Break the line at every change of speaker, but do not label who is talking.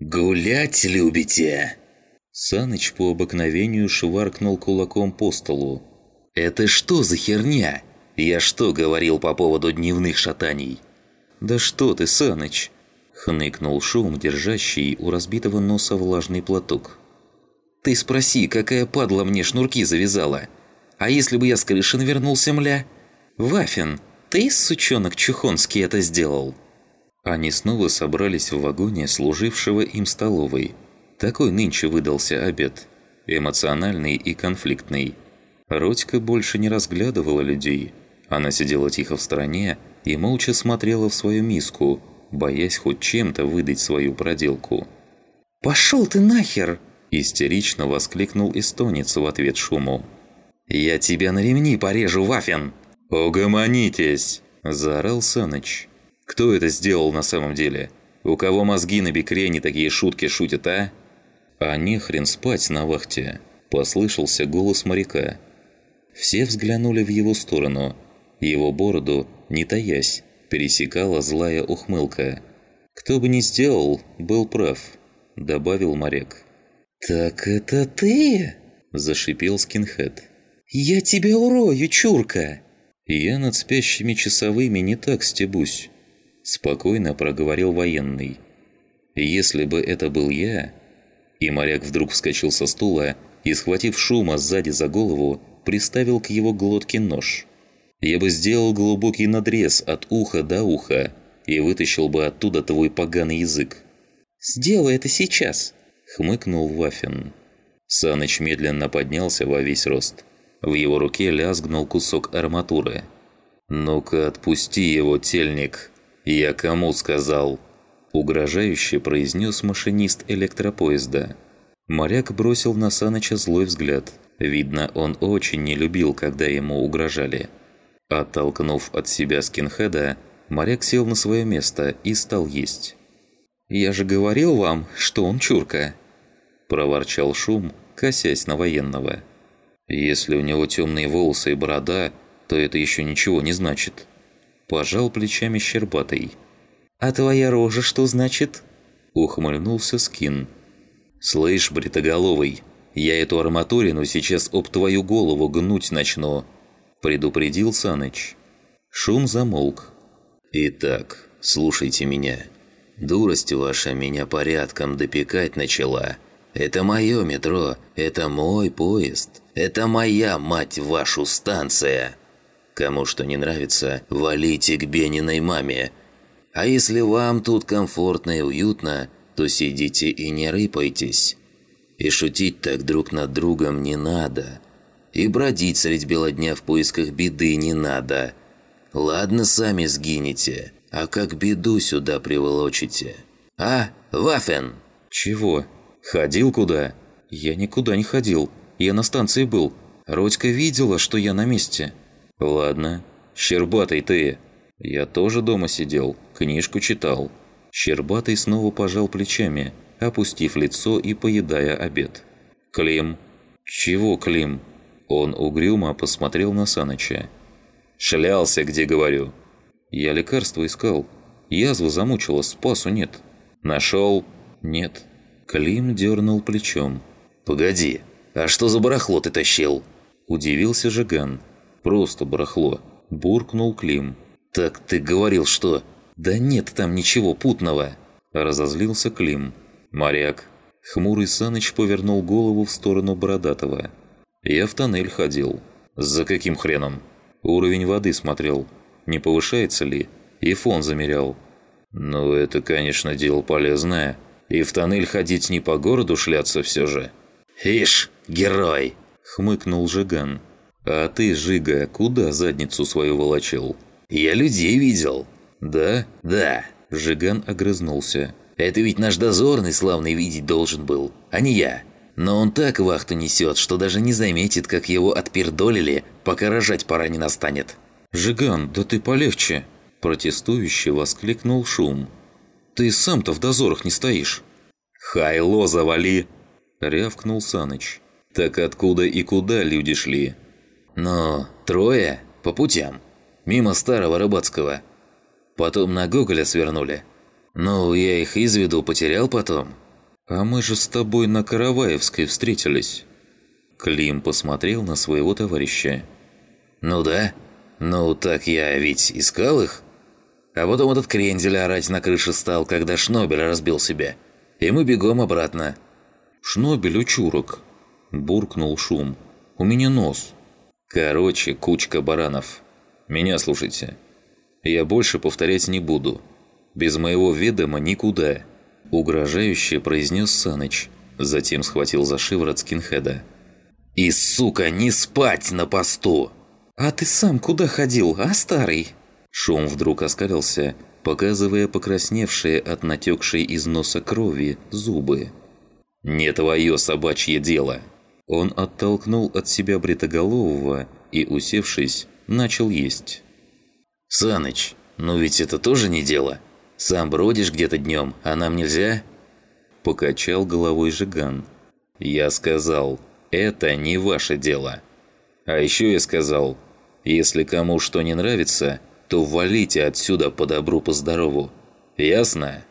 «Гулять любите?»
Саныч по обыкновению шваркнул кулаком по столу.
«Это что за херня? Я что говорил по поводу дневных шатаний?»
«Да что ты, Саныч!» – хныкнул шум, держащий у разбитого носа влажный платок.
«Ты спроси, какая падла мне шнурки завязала? А если бы я с крыши навернулся, мля? Вафин, ты, сучонок Чухонский, это сделал?»
Они снова собрались в вагоне, служившего им столовой. Такой нынче выдался обед. Эмоциональный и конфликтный. Родька больше не разглядывала людей. Она сидела тихо в стороне и молча смотрела в свою миску, боясь хоть чем-то выдать свою проделку.
«Пошел ты нахер!»
– истерично воскликнул эстонец в ответ шуму.
«Я тебя на ремни порежу, Вафин!»
«Угомонитесь!» – заорал Саныч. «Кто это сделал на самом деле? У кого мозги на бекрене такие шутки шутят, а?» «А не хрен спать на вахте!» – послышался голос моряка. Все взглянули в его сторону. Его бороду, не таясь, пересекала злая ухмылка. «Кто бы ни сделал, был прав», – добавил моряк.
«Так это ты?» – зашипел скинхед. «Я тебя урою, чурка!»
«Я над спящими часовыми не так стебусь», – спокойно проговорил военный. «Если бы это был я, и моряк вдруг вскочил со стула и, схватив шума сзади за голову, приставил к его глотке нож. «Я бы сделал глубокий надрез от уха до уха и вытащил бы оттуда твой поганый язык».
«Сделай это сейчас!»
– хмыкнул Вафин. Саныч медленно поднялся во весь рост. В его руке лязгнул кусок арматуры. «Ну-ка, отпусти его, тельник! Я кому сказал?» Угрожающе произнес машинист электропоезда. Моряк бросил на Саныча злой взгляд. Видно, он очень не любил, когда ему угрожали. Оттолкнув от себя скинхеда, моряк сел на свое место и стал есть.
«Я же говорил вам, что он чурка!»
Проворчал шум, косясь на военного. «Если у него темные волосы и борода, то это еще ничего не значит». Пожал плечами Щербатый.
«А твоя рожа что значит?»
Ухмыльнулся Скин. «Слышь, бритоголовый, я эту арматурину сейчас об твою голову гнуть начну!» Предупредил Саныч. Шум замолк. «Итак, слушайте меня. Дурость ваша меня порядком допекать начала. Это мое метро, это мой поезд, это моя, мать вашу, станция!» Кому что не нравится, валите к Бениной маме, а если вам тут комфортно и уютно, то сидите и не рыпайтесь. И шутить так друг над другом не надо. И бродить средь бела дня в поисках беды не надо. Ладно, сами сгинете, а как беду сюда приволочите. А, Вафен?
Чего?
Ходил куда?
Я никуда не ходил. Я на станции был. Родька видела, что я на месте.
Ладно. Щербатый ты. Я тоже дома сидел, книжку читал. Щербатый снова пожал плечами, опустив лицо и поедая обед. «Клим?» «Чего Клим?» Он угрюмо посмотрел на Саныча. «Шлялся, где говорю». «Я лекарство искал. Язва замучила, спасу нет». «Нашел?» «Нет». Клим дернул плечом. «Погоди, а что за барахло ты тащил?» Удивился Жиган. «Просто барахло», – буркнул Клим. «Так ты говорил, что...» «Да нет там ничего путного!» Разозлился Клим. «Моряк». Хмурый Саныч повернул голову в сторону Бородатого. «Я в тоннель ходил». «За каким хреном?» «Уровень воды смотрел. Не повышается ли?» И фон замерял. «Ну, это, конечно, дело полезное. И в тоннель ходить не по городу шляться все же». «Ишь, герой!» – хмыкнул Жиган. «А ты, Жига, куда задницу свою волочил?» «Я людей видел». «Да?» «Да». Жиган огрызнулся. «Это ведь наш дозорный славный видеть должен был, а не я. Но он так вахту несет, что даже не заметит, как его отпердолили, пока рожать пора не настанет». «Жиган, да ты полегче!» Протестующий воскликнул шум. «Ты сам-то в дозорах не стоишь!»
«Хайло завали!»
Рявкнул Саныч. «Так откуда и куда люди шли?»
«Ну, трое, по путям мимо старого Рыбацкого. Потом на Гоголя свернули. Ну, я их из виду потерял потом. «А мы же с тобой на Караваевской встретились». Клим посмотрел на своего товарища.
«Ну да. Ну так я ведь искал их. А потом этот крендель орать на крыше стал, когда Шнобель разбил себя. И мы бегом обратно».
«Шнобель учурок», – буркнул шум. «У меня нос».
«Короче, кучка баранов. Меня слушайте. Я больше повторять не буду. Без моего ведома никуда». Угрожающе произнес Саныч. Затем схватил за шиворот скинхеда. «И, сука, не спать на посту!»
«А ты сам куда ходил, а, старый?»
Шум вдруг оскалился, показывая покрасневшие от натекшей из носа крови зубы. «Не твое собачье дело!» Он оттолкнул от себя бритоголового и, усевшись, начал есть. «Саныч, ну ведь это тоже не дело. Сам бродишь где-то днем, а нам нельзя?» Покачал головой Жиган. «Я сказал, это не ваше дело. А еще я сказал, если кому что не нравится, то валите отсюда по добру, по здорову. Ясно?»